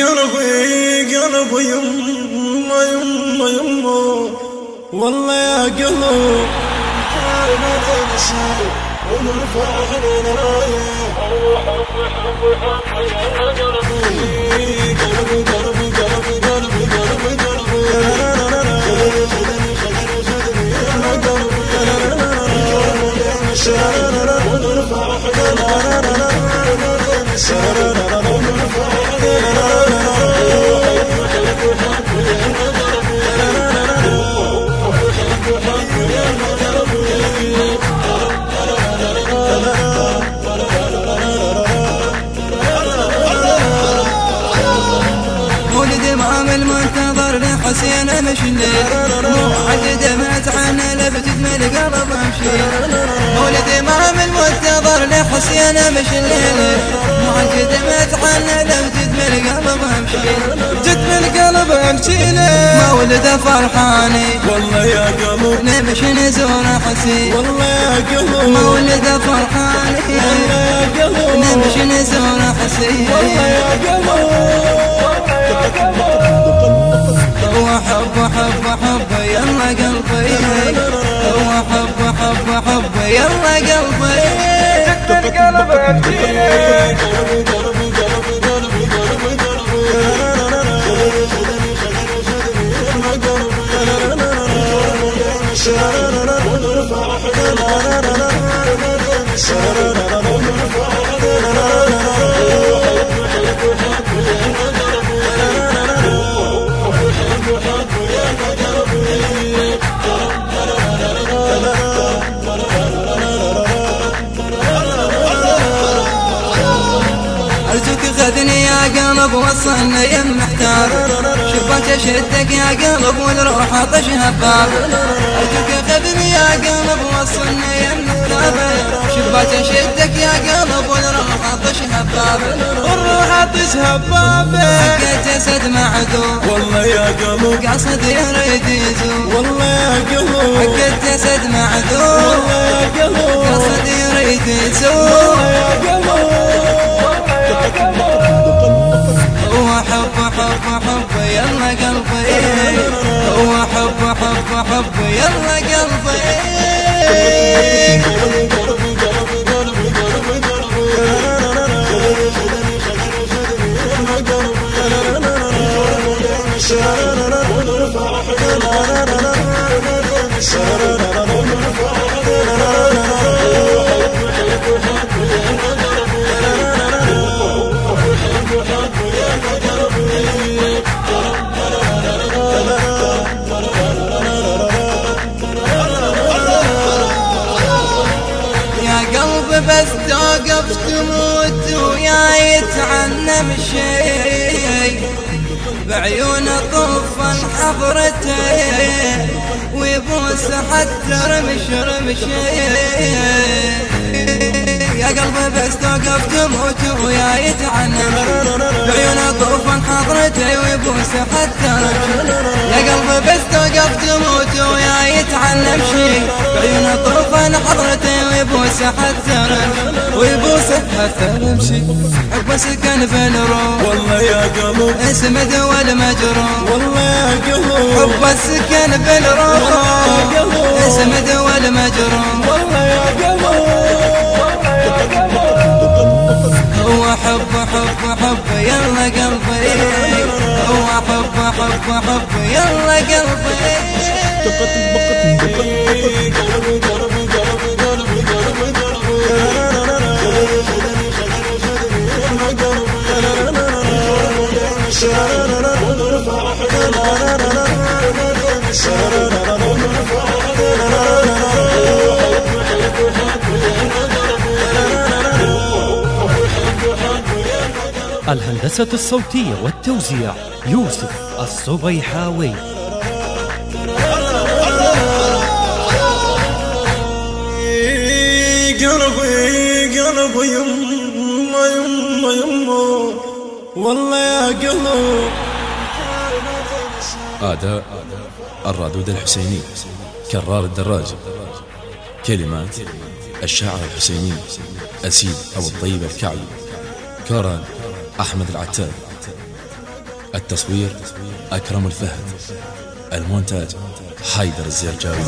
قلبي قلبي يما يما يما والله يا قلب ونرفع حنين رايه قلبي قلبي قلبي قلبي قلبي ولد المنتظر لحسين مش الليل مو عدد ما تعنى لبتت من القلب امشي ولد إمام المنتظر لحسين مش الليل مو عدد ما تعنى لبتت من القلب امشي جد من القلب امشي مولد فرحاني. والله يا قلب. نمشي نزور حسين. والله يا قلب. مولد فرحاني. والله يا قلب. نمشي نزور حسين. والله يا قلب. هو حب حب حب يلا قلبي هو حب حب يلا قلبي القلب قلبي قلبي قلبي. قلبي ارجوك خذني يا قلب وصلنا يا محتار. شبك شدك يا قلب والروح عطشها باب ارجوك خذني يا قلب وصلنا يا محتار. شبك شدك يا قلب والروح عطشها باب والروح عطشها باب حق جسد معدوم. والله يا قلب. قصد يريد يزور والله يا قلب. حق الجسد معدوم. والله يا قلب. قصد يريد يزور يلا قلبي ويا يتعنم شي بعيون طوفا حضرته ويبوس حتى رمش رمشي يا قلب بس توقف تموت ويا يتعنم بعيون طوفا حضرته ويبوس حتى رمشي يا قلب بس توقف تموت ويا يتعلم شي بعيون طوفان حضرته ويبوس رمشي ويبوس حتى رمشي حب سكن في الروح والله يا قلب اسم دول مجروح. والله يا قلب حب السكن في الروح اسم دول مجروح. والله يا قلب هو حب حب حب يلا قلبي. هو حب حب حب يلا قلبي. الهندسة الصوتية والتوزيع يوسف الصبيحاوي. قلبي قلبي يما يما يما والله يا قلب. أداء الرادود الحسيني كرار الدراجي كلمات الشاعر الحسيني أسيد أبو الطيب الكعبي كورال أحمد العتاب التصوير أكرم الفهد المونتاج حيدر الزرجاوي.